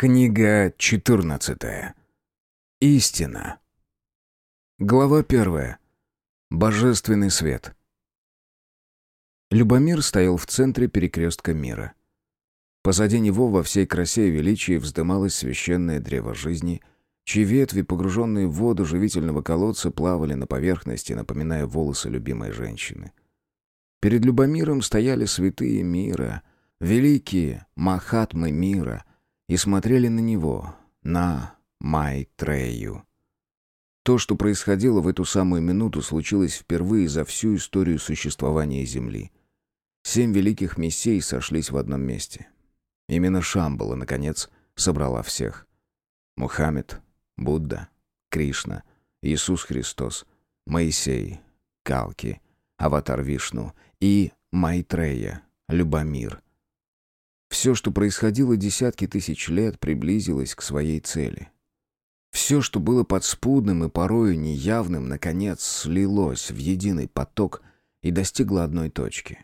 Книга 14. Истина. Глава 1. Божественный свет. Любомир стоял в центре перекрестка мира. Позади него во всей красе и величии вздымалось священное древо жизни, чьи ветви, погруженные в воду живительного колодца, плавали на поверхности, напоминая волосы любимой женщины. Перед Любомиром стояли святые мира, великие махатмы мира — и смотрели на него, на Майтрею. То, что происходило в эту самую минуту, случилось впервые за всю историю существования Земли. Семь великих мессей сошлись в одном месте. Именно Шамбала, наконец, собрала всех. Мухаммед, Будда, Кришна, Иисус Христос, Моисей, Калки, Аватар Вишну и Майтрея, Любомир — все, что происходило десятки тысяч лет, приблизилось к своей цели. Все, что было подспудным и порою неявным, наконец слилось в единый поток и достигло одной точки.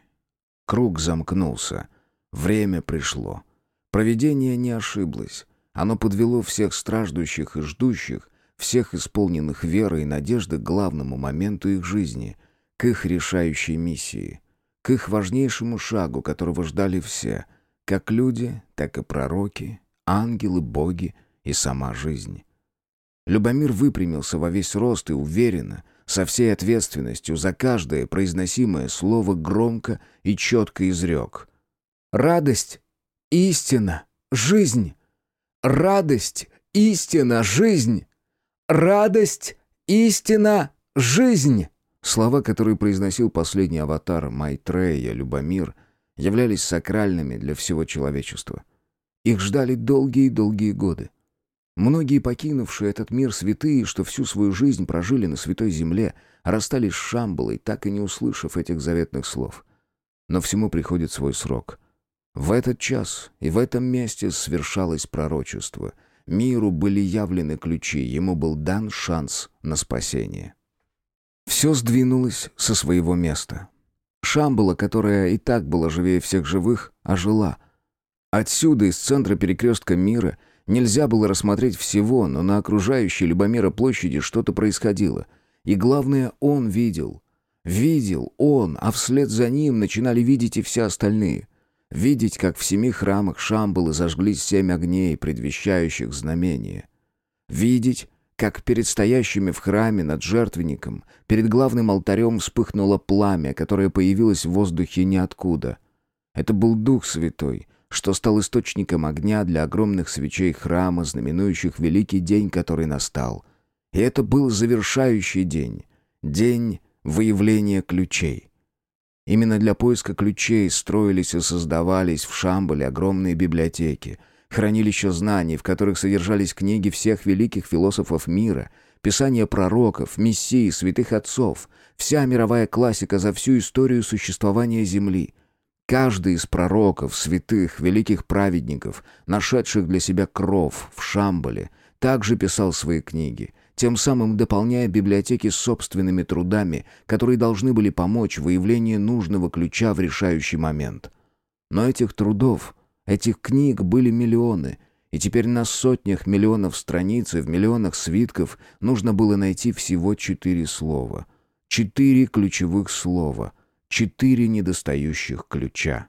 Круг замкнулся. Время пришло. Провидение не ошиблось. Оно подвело всех страждущих и ждущих, всех исполненных веры и надежды к главному моменту их жизни, к их решающей миссии, к их важнейшему шагу, которого ждали все — как люди, так и пророки, ангелы, боги и сама жизнь. Любомир выпрямился во весь рост и уверенно, со всей ответственностью за каждое произносимое слово громко и четко изрек. «Радость, истина, жизнь! Радость, истина, жизнь! Радость, истина, жизнь!» Слова, которые произносил последний аватар Майтрея, Любомир, являлись сакральными для всего человечества. Их ждали долгие-долгие годы. Многие покинувшие этот мир святые, что всю свою жизнь прожили на святой земле, расстались с Шамбалой, так и не услышав этих заветных слов. Но всему приходит свой срок. В этот час и в этом месте свершалось пророчество. Миру были явлены ключи, ему был дан шанс на спасение. Все сдвинулось со своего места. Шамбала, которая и так была живее всех живых, ожила. Отсюда, из центра перекрестка мира, нельзя было рассмотреть всего, но на окружающей Любомира площади что-то происходило. И главное, он видел. Видел он, а вслед за ним начинали видеть и все остальные. Видеть, как в семи храмах Шамбалы зажглись семь огней, предвещающих знамения. Видеть, как перед стоящими в храме над жертвенником, перед главным алтарем вспыхнуло пламя, которое появилось в воздухе ниоткуда. Это был Дух Святой, что стал источником огня для огромных свечей храма, знаменующих великий день, который настал. И это был завершающий день, день выявления ключей. Именно для поиска ключей строились и создавались в Шамбале огромные библиотеки — хранилище знаний, в которых содержались книги всех великих философов мира, писания пророков, мессий, святых отцов, вся мировая классика за всю историю существования Земли. Каждый из пророков, святых, великих праведников, нашедших для себя кров в Шамбале, также писал свои книги, тем самым дополняя библиотеки собственными трудами, которые должны были помочь в выявлении нужного ключа в решающий момент. Но этих трудов Этих книг были миллионы, и теперь на сотнях миллионов страниц и в миллионах свитков нужно было найти всего четыре слова. Четыре ключевых слова. Четыре недостающих ключа.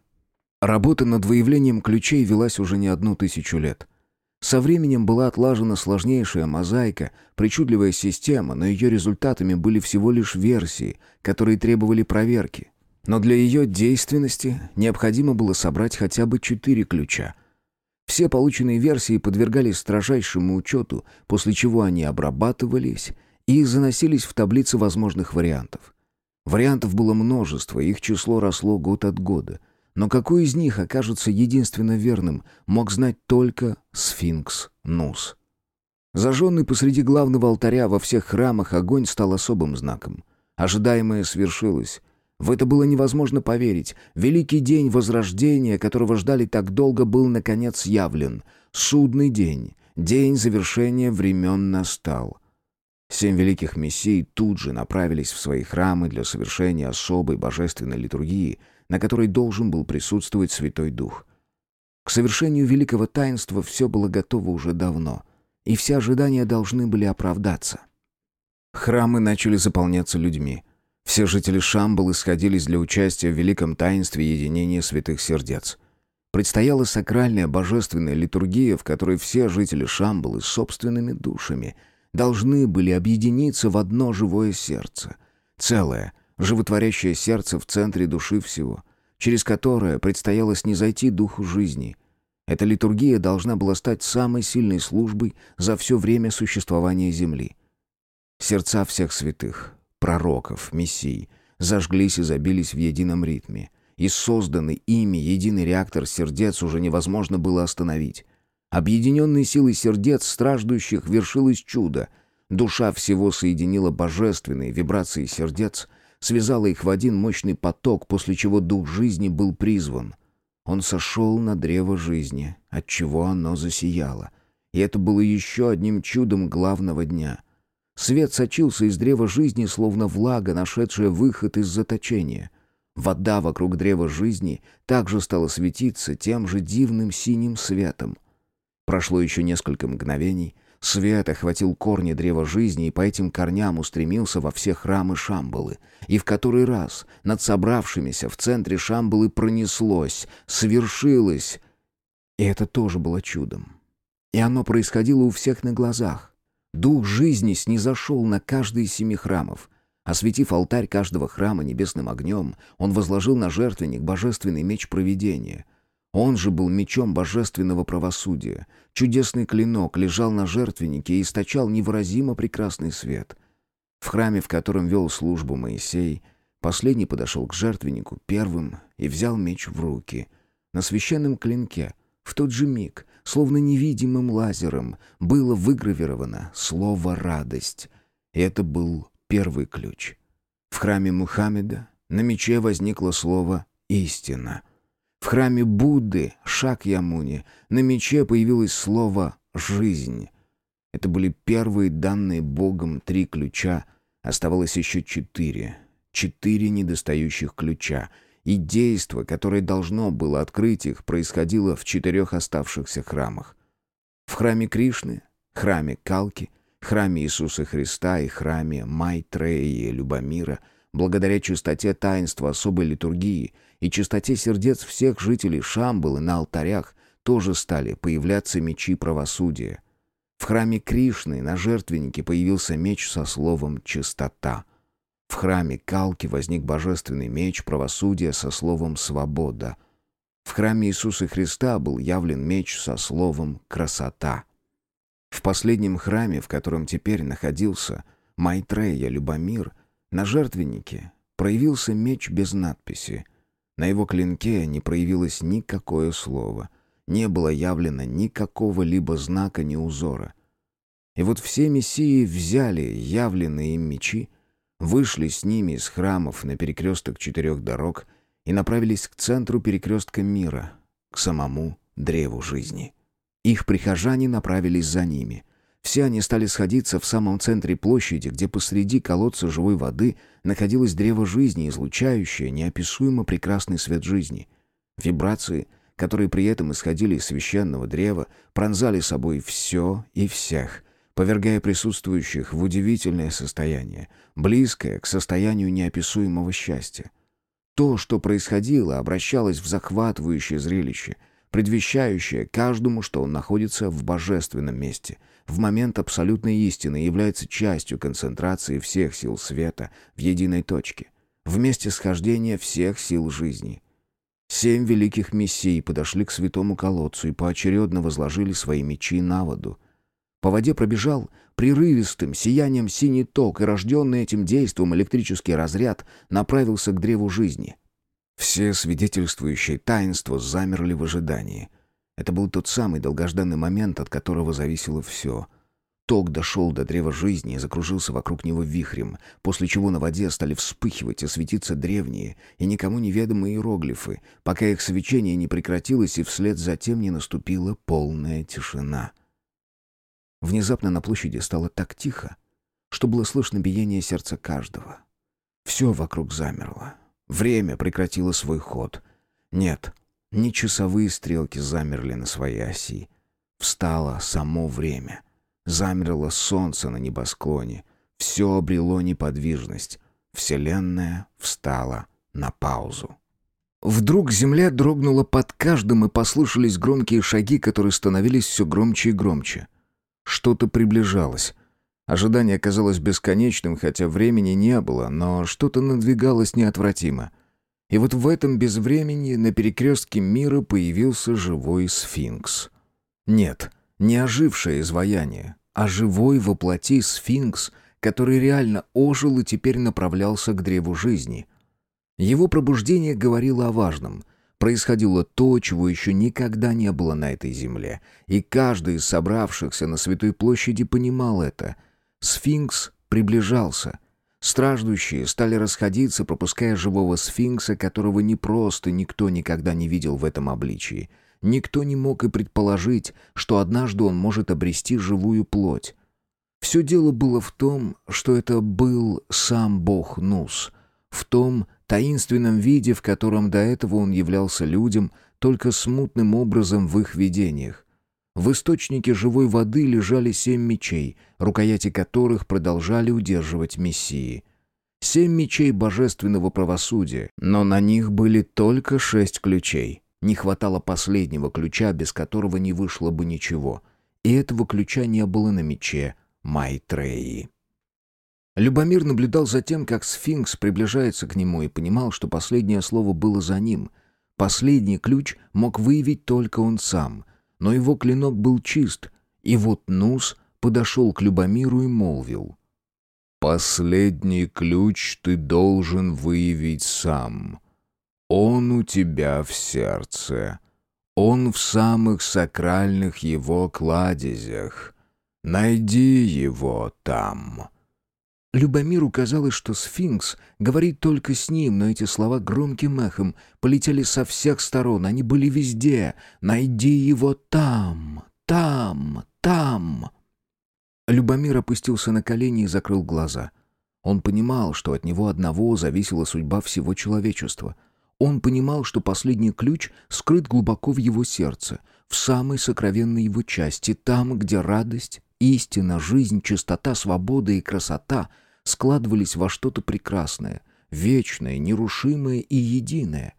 Работа над выявлением ключей велась уже не одну тысячу лет. Со временем была отлажена сложнейшая мозаика, причудливая система, но ее результатами были всего лишь версии, которые требовали проверки. Но для ее действенности необходимо было собрать хотя бы четыре ключа. Все полученные версии подвергались строжайшему учету, после чего они обрабатывались и заносились в таблицы возможных вариантов. Вариантов было множество, их число росло год от года. Но какой из них окажется единственно верным, мог знать только сфинкс Нус. Зажженный посреди главного алтаря во всех храмах огонь стал особым знаком. Ожидаемое свершилось — в это было невозможно поверить. Великий день Возрождения, которого ждали так долго, был, наконец, явлен. Судный день, день завершения времен настал. Семь великих мессий тут же направились в свои храмы для совершения особой божественной литургии, на которой должен был присутствовать Святой Дух. К совершению великого таинства все было готово уже давно, и все ожидания должны были оправдаться. Храмы начали заполняться людьми. Все жители Шамбалы сходились для участия в великом таинстве единения святых сердец. Предстояла сакральная божественная литургия, в которой все жители Шамбалы собственными душами должны были объединиться в одно живое сердце. Целое, животворящее сердце в центре души всего, через которое предстояло снизойти духу жизни. Эта литургия должна была стать самой сильной службой за все время существования Земли. Сердца всех святых, пророков, мессий зажглись и забились в едином ритме — и созданный ими единый реактор сердец уже невозможно было остановить. Объединенной силой сердец страждущих вершилось чудо. Душа всего соединила божественные вибрации сердец, связала их в один мощный поток, после чего дух жизни был призван. Он сошел на древо жизни, от чего оно засияло. И это было еще одним чудом главного дня. Свет сочился из древа жизни, словно влага, нашедшая выход из заточения. Вода вокруг древа жизни также стала светиться тем же дивным синим светом. Прошло еще несколько мгновений. Свет охватил корни древа жизни и по этим корням устремился во все храмы Шамбалы. И в который раз над собравшимися в центре Шамбалы пронеслось, свершилось. И это тоже было чудом. И оно происходило у всех на глазах. Дух жизни снизошел на каждый из семи храмов — Осветив алтарь каждого храма небесным огнем, он возложил на жертвенник божественный меч провидения. Он же был мечом божественного правосудия. Чудесный клинок лежал на жертвеннике и источал невыразимо прекрасный свет. В храме, в котором вел службу Моисей, последний подошел к жертвеннику первым и взял меч в руки. На священном клинке, в тот же миг, словно невидимым лазером, было выгравировано слово «радость». И это был первый ключ. В храме Мухаммеда на мече возникло слово «истина». В храме Будды, Шак-Ямуни, на мече появилось слово «жизнь». Это были первые данные Богом три ключа, оставалось еще четыре. Четыре недостающих ключа. И действо, которое должно было открыть их, происходило в четырех оставшихся храмах. В храме Кришны, храме Калки, храме Иисуса Христа и храме Майтреи Любомира, благодаря чистоте таинства особой литургии и чистоте сердец всех жителей Шамбалы на алтарях тоже стали появляться мечи правосудия. В храме Кришны на жертвеннике появился меч со словом «чистота». В храме Калки возник божественный меч правосудия со словом «свобода». В храме Иисуса Христа был явлен меч со словом «красота». В последнем храме, в котором теперь находился Майтрея Любомир, на жертвеннике проявился меч без надписи. На его клинке не проявилось никакое слово, не было явлено никакого либо знака, ни узора. И вот все мессии взяли явленные им мечи, вышли с ними из храмов на перекресток четырех дорог и направились к центру перекрестка мира, к самому древу жизни. Их прихожане направились за ними. Все они стали сходиться в самом центре площади, где посреди колодца живой воды находилось древо жизни, излучающее неописуемо прекрасный свет жизни. Вибрации, которые при этом исходили из священного древа, пронзали собой все и всех, повергая присутствующих в удивительное состояние, близкое к состоянию неописуемого счастья. То, что происходило, обращалось в захватывающее зрелище — предвещающее каждому, что он находится в божественном месте, в момент абсолютной истины является частью концентрации всех сил света в единой точке, в месте схождения всех сил жизни. Семь великих мессий подошли к святому колодцу и поочередно возложили свои мечи на воду. По воде пробежал прерывистым сиянием синий ток, и рожденный этим действом электрический разряд направился к древу жизни — все свидетельствующие таинство замерли в ожидании. Это был тот самый долгожданный момент, от которого зависело все. Ток дошел до древа жизни и закружился вокруг него вихрем, после чего на воде стали вспыхивать и светиться древние и никому неведомые иероглифы, пока их свечение не прекратилось и вслед за тем не наступила полная тишина. Внезапно на площади стало так тихо, что было слышно биение сердца каждого. Все вокруг замерло. Время прекратило свой ход. Нет, Ни часовые стрелки замерли на своей оси. Встало само время. Замерло солнце на небосклоне. Все обрело неподвижность. Вселенная встала на паузу. Вдруг земля дрогнула под каждым, и послышались громкие шаги, которые становились все громче и громче. Что-то приближалось. Ожидание казалось бесконечным, хотя времени не было, но что-то надвигалось неотвратимо. И вот в этом безвремени на перекрестке мира появился живой сфинкс. Нет, не ожившее изваяние, а живой воплоти сфинкс, который реально ожил и теперь направлялся к древу жизни. Его пробуждение говорило о важном — происходило то, чего еще никогда не было на этой земле, и каждый из собравшихся на Святой площади понимал это. Сфинкс приближался. Страждущие стали расходиться, пропуская живого сфинкса, которого не просто никто никогда не видел в этом обличии. Никто не мог и предположить, что однажды он может обрести живую плоть. Все дело было в том, что это был сам бог Нус, в том таинственном виде, в котором до этого он являлся людям, только смутным образом в их видениях. В источнике живой воды лежали семь мечей, рукояти которых продолжали удерживать Мессии. Семь мечей божественного правосудия, но на них были только шесть ключей. Не хватало последнего ключа, без которого не вышло бы ничего. И этого ключа не было на мече Майтреи. Любомир наблюдал за тем, как сфинкс приближается к нему и понимал, что последнее слово было за ним. Последний ключ мог выявить только он сам — но его клинок был чист, и вот Нус подошел к Любомиру и молвил. «Последний ключ ты должен выявить сам. Он у тебя в сердце. Он в самых сакральных его кладезях. Найди его там». Любомиру казалось, что сфинкс говорит только с ним, но эти слова громким эхом полетели со всех сторон. Они были везде. «Найди его там, там, там». Любомир опустился на колени и закрыл глаза. Он понимал, что от него одного зависела судьба всего человечества. Он понимал, что последний ключ скрыт глубоко в его сердце, в самой сокровенной его части, там, где радость, истина, жизнь, чистота, свобода и красота — складывались во что-то прекрасное, вечное, нерушимое и единое.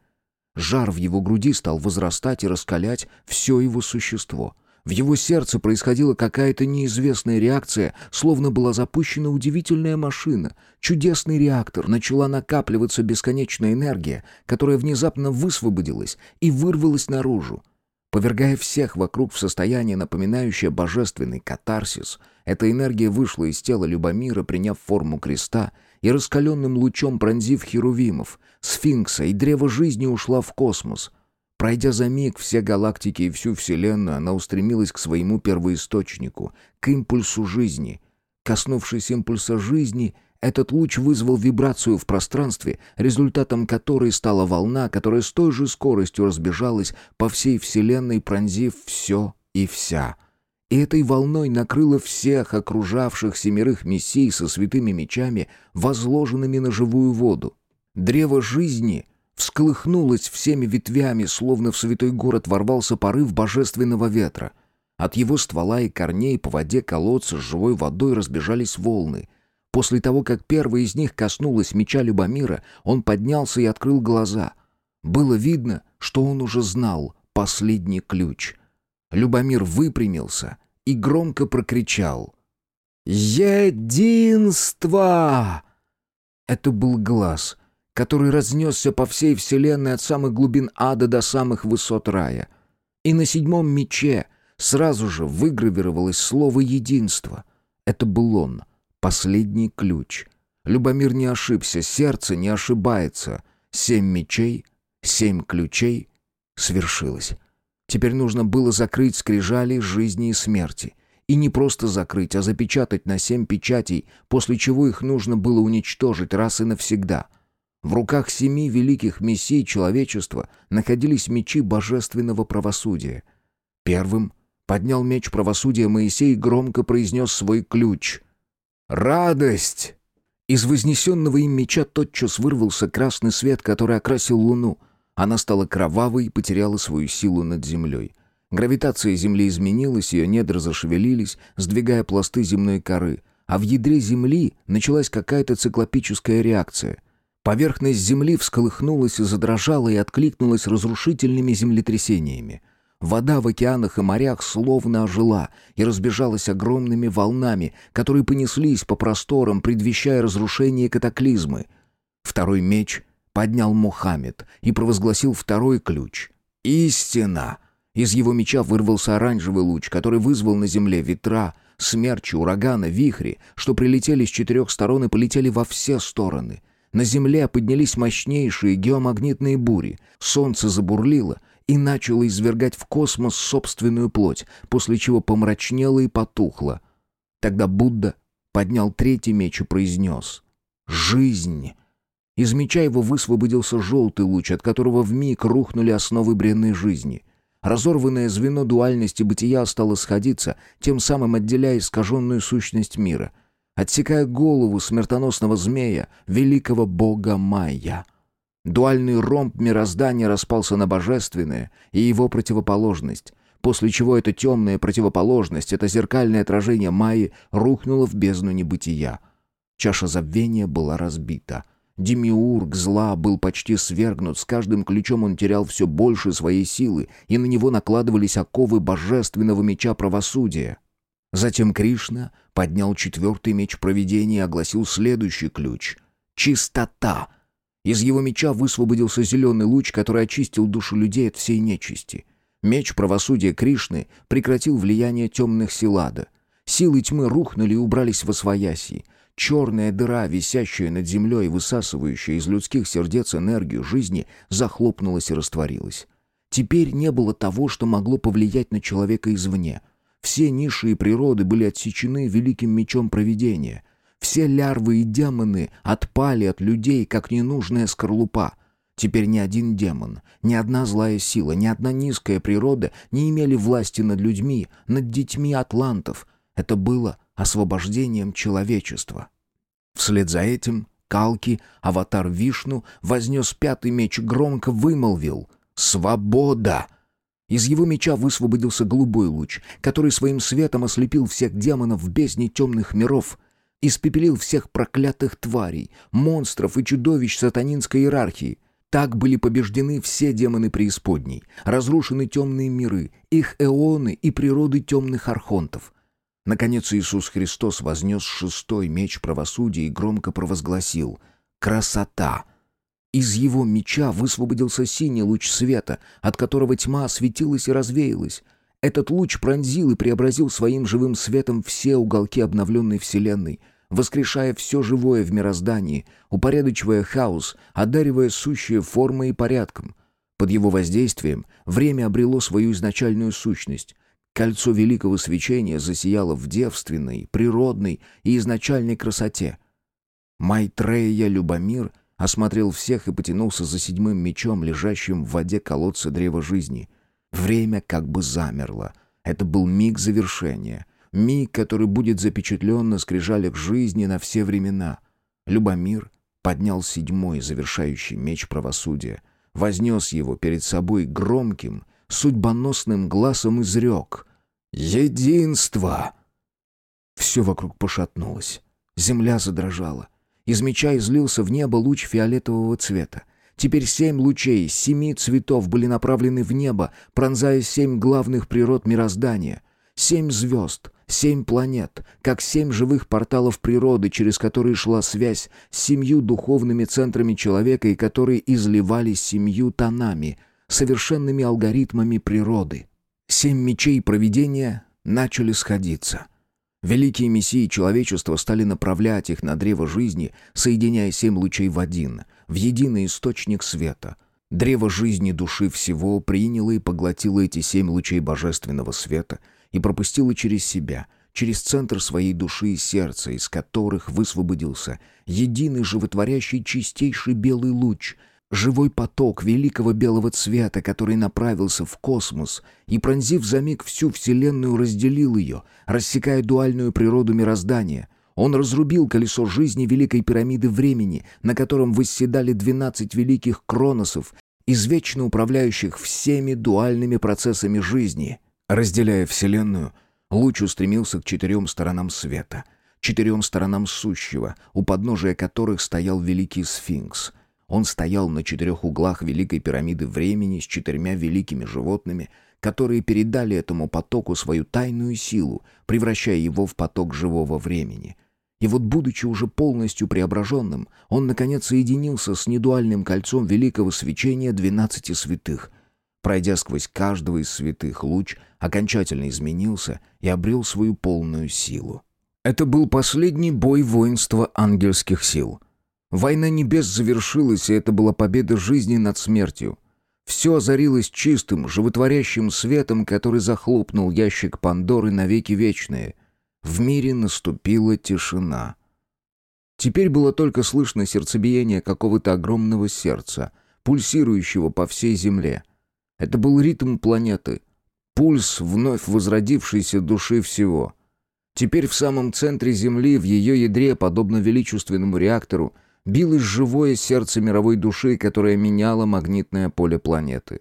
Жар в его груди стал возрастать и раскалять все его существо. В его сердце происходила какая-то неизвестная реакция, словно была запущена удивительная машина. Чудесный реактор, начала накапливаться бесконечная энергия, которая внезапно высвободилась и вырвалась наружу. Повергая всех вокруг в состояние, напоминающее божественный катарсис, эта энергия вышла из тела Любомира, приняв форму креста, и раскаленным лучом пронзив херувимов, сфинкса и древо жизни ушла в космос. Пройдя за миг все галактики и всю Вселенную, она устремилась к своему первоисточнику, к импульсу жизни. Коснувшись импульса жизни — этот луч вызвал вибрацию в пространстве, результатом которой стала волна, которая с той же скоростью разбежалась по всей Вселенной, пронзив все и вся. И этой волной накрыло всех окружавших семерых мессий со святыми мечами, возложенными на живую воду. Древо жизни всколыхнулось всеми ветвями, словно в святой город ворвался порыв божественного ветра. От его ствола и корней по воде колодца с живой водой разбежались волны — После того, как первая из них коснулась меча Любомира, он поднялся и открыл глаза. Было видно, что он уже знал последний ключ. Любомир выпрямился и громко прокричал. «Единство!» Это был глаз, который разнесся по всей вселенной от самых глубин ада до самых высот рая. И на седьмом мече сразу же выгравировалось слово «единство». Это был он — Последний ключ. Любомир не ошибся, сердце не ошибается. Семь мечей, семь ключей. Свершилось. Теперь нужно было закрыть скрижали жизни и смерти. И не просто закрыть, а запечатать на семь печатей, после чего их нужно было уничтожить раз и навсегда. В руках семи великих мессий человечества находились мечи божественного правосудия. Первым поднял меч правосудия Моисей и громко произнес свой ключ — Радость! Из вознесенного им меча тотчас вырвался красный свет, который окрасил луну. Она стала кровавой и потеряла свою силу над землей. Гравитация Земли изменилась, ее недра зашевелились, сдвигая пласты земной коры, а в ядре Земли началась какая-то циклопическая реакция. Поверхность Земли всколыхнулась и задрожала и откликнулась разрушительными землетрясениями. Вода в океанах и морях словно ожила и разбежалась огромными волнами, которые понеслись по просторам, предвещая разрушение катаклизмы. Второй меч поднял Мухаммед и провозгласил второй ключ. «Истина!» Из его меча вырвался оранжевый луч, который вызвал на земле ветра, смерчи, ураганы, вихри, что прилетели с четырех сторон и полетели во все стороны. На земле поднялись мощнейшие геомагнитные бури. Солнце забурлило и начало извергать в космос собственную плоть, после чего помрачнело и потухло. Тогда Будда поднял третий меч и произнес «Жизнь!» Из меча его высвободился желтый луч, от которого вмиг рухнули основы бренной жизни. Разорванное звено дуальности бытия стало сходиться, тем самым отделяя искаженную сущность мира, отсекая голову смертоносного змея, великого бога Майя. Дуальный ромб мироздания распался на божественное и его противоположность, после чего эта темная противоположность, это зеркальное отражение Майи, рухнуло в бездну небытия. Чаша забвения была разбита — Демиург зла был почти свергнут, с каждым ключом он терял все больше своей силы, и на него накладывались оковы божественного меча правосудия. Затем Кришна поднял четвертый меч провидения и огласил следующий ключ — чистота. Из его меча высвободился зеленый луч, который очистил душу людей от всей нечисти. Меч правосудия Кришны прекратил влияние темных сил ада. Силы тьмы рухнули и убрались во свояси. Черная дыра, висящая над землей и высасывающая из людских сердец энергию жизни, захлопнулась и растворилась. Теперь не было того, что могло повлиять на человека извне. Все низшие природы были отсечены великим мечом провидения. Все лярвы и демоны отпали от людей, как ненужная скорлупа. Теперь ни один демон, ни одна злая сила, ни одна низкая природа не имели власти над людьми, над детьми атлантов. Это было освобождением человечества. Вслед за этим Калки, аватар Вишну, вознес пятый меч громко вымолвил «Свобода!». Из его меча высвободился голубой луч, который своим светом ослепил всех демонов в бездне темных миров, испепелил всех проклятых тварей, монстров и чудовищ сатанинской иерархии. Так были побеждены все демоны преисподней, разрушены темные миры, их эоны и природы темных архонтов. Наконец Иисус Христос вознес шестой меч правосудия и громко провозгласил «Красота!». Из его меча высвободился синий луч света, от которого тьма осветилась и развеялась. Этот луч пронзил и преобразил своим живым светом все уголки обновленной Вселенной, воскрешая все живое в мироздании, упорядочивая хаос, одаривая сущие формой и порядком. Под его воздействием время обрело свою изначальную сущность — Кольцо великого свечения засияло в девственной, природной и изначальной красоте. Майтрея Любомир осмотрел всех и потянулся за седьмым мечом, лежащим в воде колодца древа жизни. Время как бы замерло. Это был миг завершения. Миг, который будет запечатлен на скрижалях жизни на все времена. Любомир поднял седьмой завершающий меч правосудия, вознес его перед собой громким, судьбоносным глазом изрек «Единство!» Все вокруг пошатнулось. Земля задрожала. Из меча излился в небо луч фиолетового цвета. Теперь семь лучей семи цветов были направлены в небо, пронзая семь главных природ мироздания. Семь звезд, семь планет, как семь живых порталов природы, через которые шла связь с семью духовными центрами человека и которые изливались семью тонами, совершенными алгоритмами природы. Семь мечей провидения начали сходиться. Великие мессии человечества стали направлять их на древо жизни, соединяя семь лучей в один, в единый источник света. Древо жизни души всего приняло и поглотило эти семь лучей божественного света и пропустило через себя, через центр своей души и сердца, из которых высвободился единый животворящий чистейший белый луч — Живой поток великого белого цвета, который направился в космос и, пронзив за миг всю Вселенную, разделил ее, рассекая дуальную природу мироздания. Он разрубил колесо жизни Великой пирамиды времени, на котором восседали двенадцать великих кроносов, извечно управляющих всеми дуальными процессами жизни. Разделяя Вселенную, луч устремился к четырем сторонам света, четырем сторонам сущего, у подножия которых стоял великий сфинкс. Он стоял на четырех углах великой пирамиды времени с четырьмя великими животными, которые передали этому потоку свою тайную силу, превращая его в поток живого времени — и вот, будучи уже полностью преображенным, он, наконец, соединился с недуальным кольцом великого свечения двенадцати святых. Пройдя сквозь каждого из святых, луч окончательно изменился и обрел свою полную силу. Это был последний бой воинства ангельских сил. Война небес завершилась, и это была победа жизни над смертью. Все озарилось чистым, животворящим светом, который захлопнул ящик Пандоры навеки вечные — в мире наступила тишина. Теперь было только слышно сердцебиение какого-то огромного сердца, пульсирующего по всей Земле. Это был ритм планеты, пульс вновь возродившейся души всего. Теперь в самом центре Земли, в ее ядре, подобно величественному реактору, билось живое сердце мировой души, которое меняло магнитное поле планеты.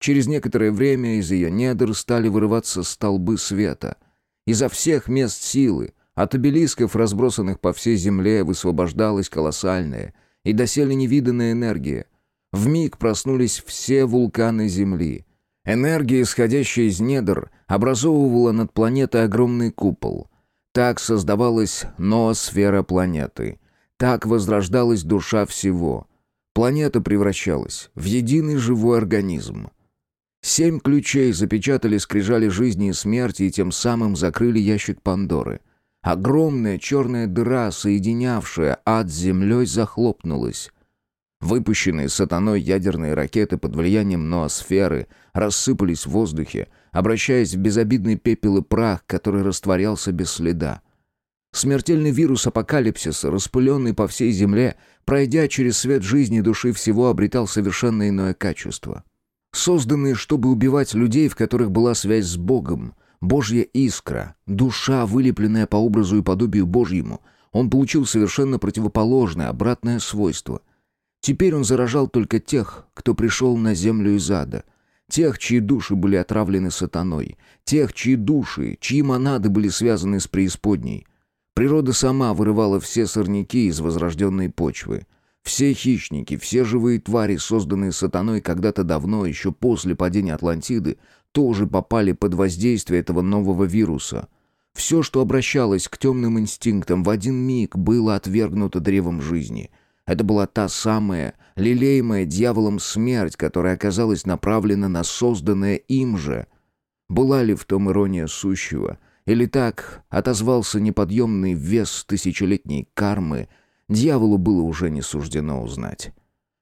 Через некоторое время из ее недр стали вырываться столбы света — Изо всех мест силы, от обелисков, разбросанных по всей земле, высвобождалась колоссальная и доселе невиданная энергия. В миг проснулись все вулканы Земли. Энергия, исходящая из недр, образовывала над планетой огромный купол. Так создавалась ноосфера планеты. Так возрождалась душа всего. Планета превращалась в единый живой организм. Семь ключей запечатали скрижали жизни и смерти и тем самым закрыли ящик Пандоры. Огромная черная дыра, соединявшая ад с землей, захлопнулась. Выпущенные сатаной ядерные ракеты под влиянием ноосферы рассыпались в воздухе, обращаясь в безобидный пепел и прах, который растворялся без следа. Смертельный вирус апокалипсиса, распыленный по всей земле, пройдя через свет жизни души всего, обретал совершенно иное качество — созданные, чтобы убивать людей, в которых была связь с Богом, Божья искра, душа, вылепленная по образу и подобию Божьему, он получил совершенно противоположное, обратное свойство. Теперь он заражал только тех, кто пришел на землю из ада, тех, чьи души были отравлены сатаной, тех, чьи души, чьи монады были связаны с преисподней. Природа сама вырывала все сорняки из возрожденной почвы. Все хищники, все живые твари, созданные сатаной когда-то давно, еще после падения Атлантиды, тоже попали под воздействие этого нового вируса. Все, что обращалось к темным инстинктам, в один миг было отвергнуто древом жизни. Это была та самая, лелеемая дьяволом смерть, которая оказалась направлена на созданное им же. Была ли в том ирония сущего? Или так отозвался неподъемный вес тысячелетней кармы — Дьяволу было уже не суждено узнать.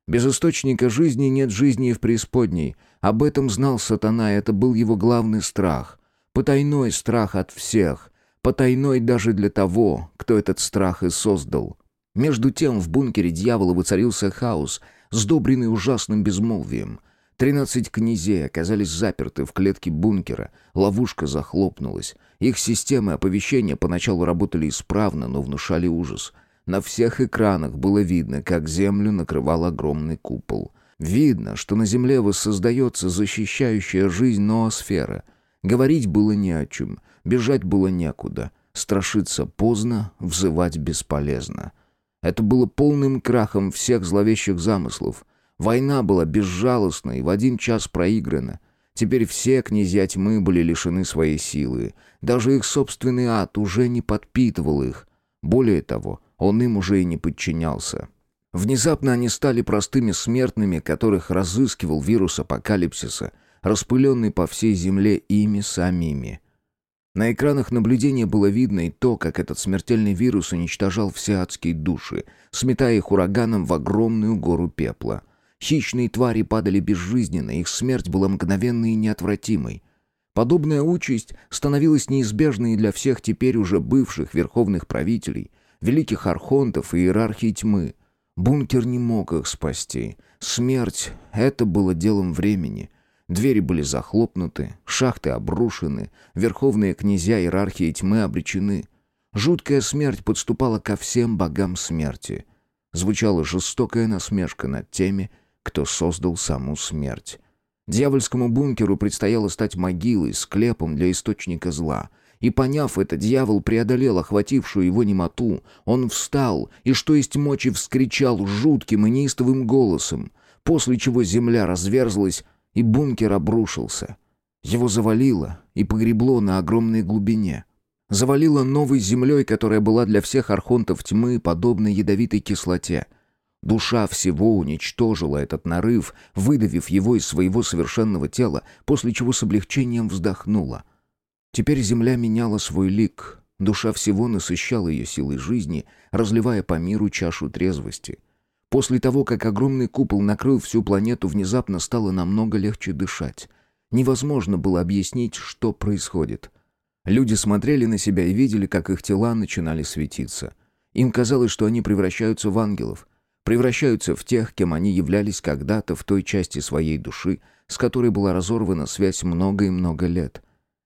Без источника жизни нет жизни и в преисподней. Об этом знал сатана, это был его главный страх. Потайной страх от всех. Потайной даже для того, кто этот страх и создал. Между тем в бункере дьявола воцарился хаос, сдобренный ужасным безмолвием. Тринадцать князей оказались заперты в клетке бункера. Ловушка захлопнулась. Их системы оповещения поначалу работали исправно, но внушали ужас. На всех экранах было видно, как землю накрывал огромный купол. Видно, что на земле воссоздается защищающая жизнь ноосфера. Говорить было не о чем, бежать было некуда. Страшиться поздно, взывать бесполезно. Это было полным крахом всех зловещих замыслов. Война была безжалостна и в один час проиграна. Теперь все князья тьмы были лишены своей силы. Даже их собственный ад уже не подпитывал их. Более того, он им уже и не подчинялся. Внезапно они стали простыми смертными, которых разыскивал вирус апокалипсиса, распыленный по всей земле ими самими. На экранах наблюдения было видно и то, как этот смертельный вирус уничтожал все адские души, сметая их ураганом в огромную гору пепла. Хищные твари падали безжизненно, их смерть была мгновенной и неотвратимой. Подобная участь становилась неизбежной для всех теперь уже бывших верховных правителей — великих архонтов и иерархий тьмы. Бункер не мог их спасти. Смерть — это было делом времени. Двери были захлопнуты, шахты обрушены, верховные князья иерархии тьмы обречены. Жуткая смерть подступала ко всем богам смерти. Звучала жестокая насмешка над теми, кто создал саму смерть. Дьявольскому бункеру предстояло стать могилой, склепом для источника зла. И поняв это, дьявол преодолел охватившую его немоту. Он встал и, что есть мочи, вскричал жутким и неистовым голосом, после чего земля разверзлась, и бункер обрушился. Его завалило и погребло на огромной глубине. Завалило новой землей, которая была для всех архонтов тьмы подобна ядовитой кислоте — Душа всего уничтожила этот нарыв, выдавив его из своего совершенного тела, после чего с облегчением вздохнула. Теперь земля меняла свой лик, душа всего насыщала ее силой жизни, разливая по миру чашу трезвости. После того, как огромный купол накрыл всю планету, внезапно стало намного легче дышать. Невозможно было объяснить, что происходит. Люди смотрели на себя и видели, как их тела начинали светиться. Им казалось, что они превращаются в ангелов — превращаются в тех, кем они являлись когда-то в той части своей души, с которой была разорвана связь много и много лет.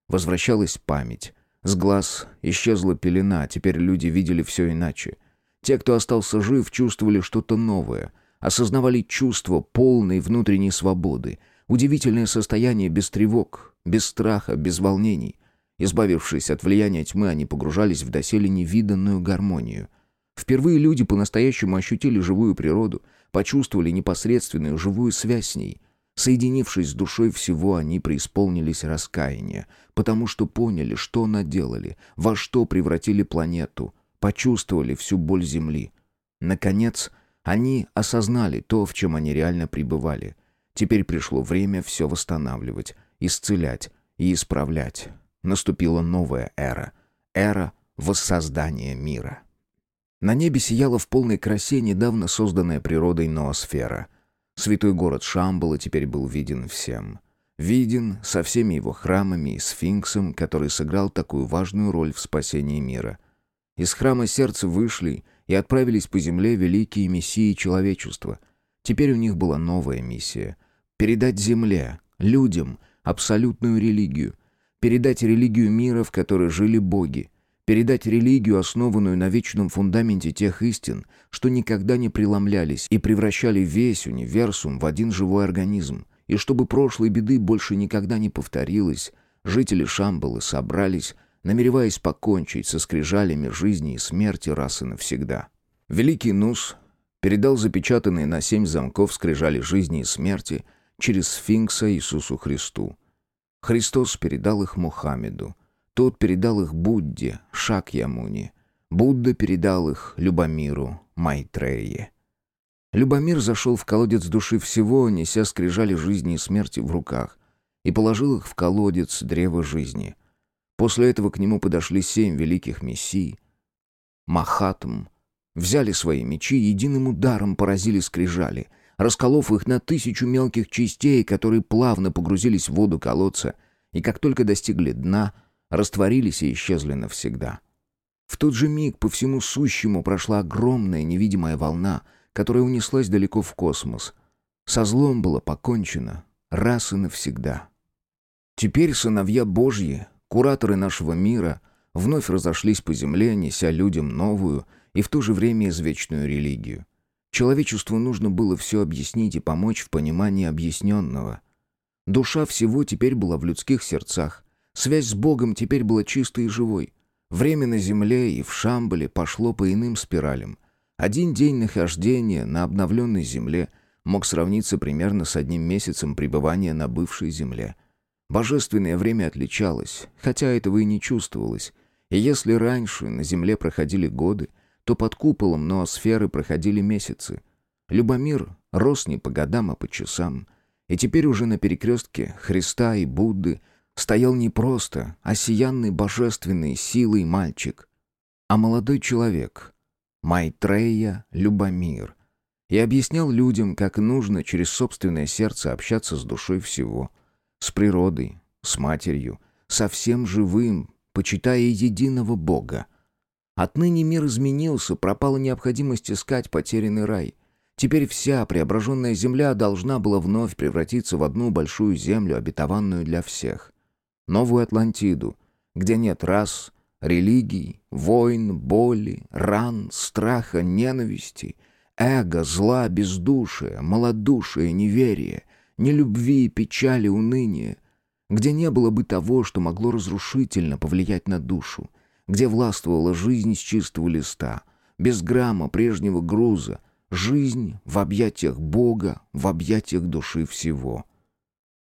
Возвращалась память. С глаз исчезла пелена, теперь люди видели все иначе. Те, кто остался жив, чувствовали что-то новое, осознавали чувство полной внутренней свободы, удивительное состояние без тревог, без страха, без волнений. Избавившись от влияния тьмы, они погружались в доселе невиданную гармонию. Впервые люди по-настоящему ощутили живую природу, почувствовали непосредственную живую связь с ней. Соединившись с душой всего, они преисполнились раскаяния, потому что поняли, что наделали, во что превратили планету, почувствовали всю боль Земли. Наконец, они осознали то, в чем они реально пребывали. Теперь пришло время все восстанавливать, исцелять и исправлять. Наступила новая эра. Эра воссоздания мира. На небе сияла в полной красе недавно созданная природой ноосфера. Святой город Шамбала теперь был виден всем. Виден со всеми его храмами и сфинксом, который сыграл такую важную роль в спасении мира. Из храма сердца вышли и отправились по земле великие мессии человечества. Теперь у них была новая миссия — передать земле, людям, абсолютную религию, передать религию мира, в которой жили боги — передать религию, основанную на вечном фундаменте тех истин, что никогда не преломлялись и превращали весь универсум в один живой организм, и чтобы прошлой беды больше никогда не повторилось, жители Шамбалы собрались, намереваясь покончить со скрижалями жизни и смерти раз и навсегда. Великий Нус передал запечатанные на семь замков скрижали жизни и смерти через сфинкса Иисусу Христу. Христос передал их Мухаммеду, тот передал их Будде, Шакьямуни. Будда передал их Любомиру, Майтрее. Любомир зашел в колодец души всего, неся скрижали жизни и смерти в руках, и положил их в колодец древа жизни. После этого к нему подошли семь великих мессий. Махатм взяли свои мечи и единым ударом поразили скрижали, расколов их на тысячу мелких частей, которые плавно погрузились в воду колодца, и как только достигли дна — растворились и исчезли навсегда. В тот же миг по всему сущему прошла огромная невидимая волна, которая унеслась далеко в космос. Со злом было покончено раз и навсегда. Теперь сыновья Божьи, кураторы нашего мира, вновь разошлись по земле, неся людям новую и в то же время извечную религию. Человечеству нужно было все объяснить и помочь в понимании объясненного. Душа всего теперь была в людских сердцах, Связь с Богом теперь была чистой и живой. Время на земле и в Шамбале пошло по иным спиралям. Один день нахождения на обновленной земле мог сравниться примерно с одним месяцем пребывания на бывшей земле. Божественное время отличалось, хотя этого и не чувствовалось. И если раньше на земле проходили годы, то под куполом ноосферы проходили месяцы. Любомир рос не по годам, а по часам. И теперь уже на перекрестке Христа и Будды – стоял не просто осиянный божественной силой мальчик, а молодой человек, Майтрея Любомир, и объяснял людям, как нужно через собственное сердце общаться с душой всего, с природой, с матерью, со всем живым, почитая единого Бога. Отныне мир изменился, пропала необходимость искать потерянный рай. Теперь вся преображенная земля должна была вновь превратиться в одну большую землю, обетованную для всех новую Атлантиду, где нет рас, религий, войн, боли, ран, страха, ненависти. Эго, зла, бездушие, малодушие, неверие, нелюбви, печали, уныние. Где не было бы того, что могло разрушительно повлиять на душу. Где властвовала жизнь с чистого листа, без грамма прежнего груза. Жизнь в объятиях Бога, в объятиях души всего.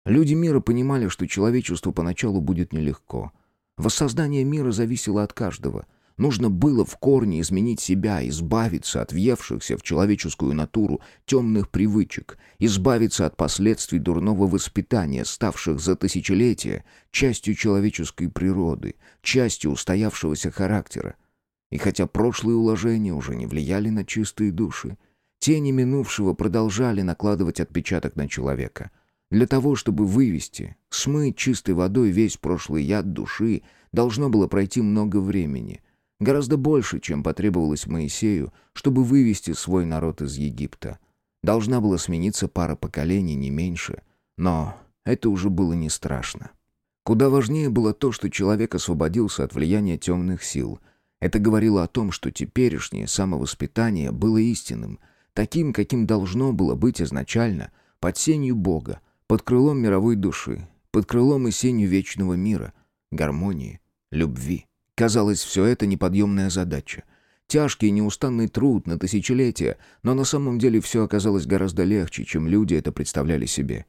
Люди мира понимали, что человечеству поначалу будет нелегко. Воссоздание мира зависело от каждого — Нужно было в корне изменить себя, избавиться от въевшихся в человеческую натуру темных привычек, избавиться от последствий дурного воспитания, ставших за тысячелетия частью человеческой природы, частью устоявшегося характера. И хотя прошлые уложения уже не влияли на чистые души, тени минувшего продолжали накладывать отпечаток на человека. Для того, чтобы вывести, смыть чистой водой весь прошлый яд души, должно было пройти много времени — Гораздо больше, чем потребовалось Моисею, чтобы вывести свой народ из Египта. Должна была смениться пара поколений, не меньше. Но это уже было не страшно. Куда важнее было то, что человек освободился от влияния темных сил. Это говорило о том, что теперешнее самовоспитание было истинным, таким, каким должно было быть изначально, под сенью Бога, под крылом мировой души, под крылом и сенью вечного мира, гармонии, любви. Казалось, все это неподъемная задача. Тяжкий неустанный труд на тысячелетия, но на самом деле все оказалось гораздо легче, чем люди это представляли себе.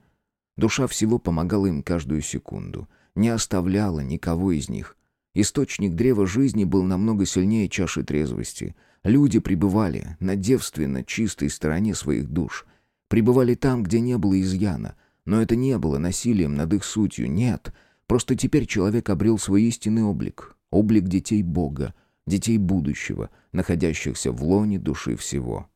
Душа всего помогала им каждую секунду, не оставляла никого из них. Источник древа жизни был намного сильнее чаши трезвости. Люди пребывали на девственно чистой стороне своих душ. Пребывали там, где не было изъяна. Но это не было насилием над их сутью, нет. Просто теперь человек обрел свой истинный облик, облик детей Бога, детей будущего, находящихся в лоне души всего.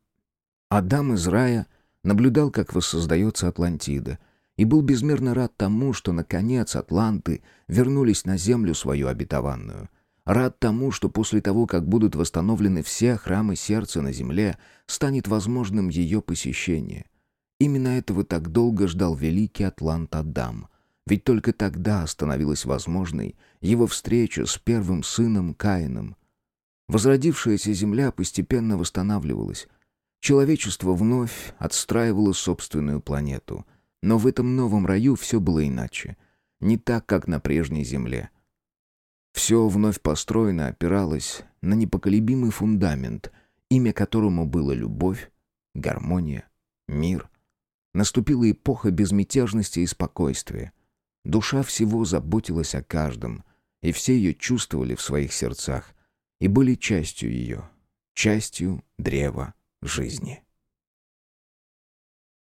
Адам из рая наблюдал, как воссоздается Атлантида, и был безмерно рад тому, что, наконец, атланты вернулись на землю свою обетованную. Рад тому, что после того, как будут восстановлены все храмы сердца на земле, станет возможным ее посещение. Именно этого так долго ждал великий атлант Адам — ведь только тогда становилась возможной его встреча с первым сыном Каином. Возродившаяся земля постепенно восстанавливалась. Человечество вновь отстраивало собственную планету. Но в этом новом раю все было иначе. Не так, как на прежней земле. Все вновь построено опиралось на непоколебимый фундамент, имя которому было любовь, гармония, мир. Наступила эпоха безмятежности и спокойствия. Душа всего заботилась о каждом, и все ее чувствовали в своих сердцах, и были частью ее, частью древа жизни.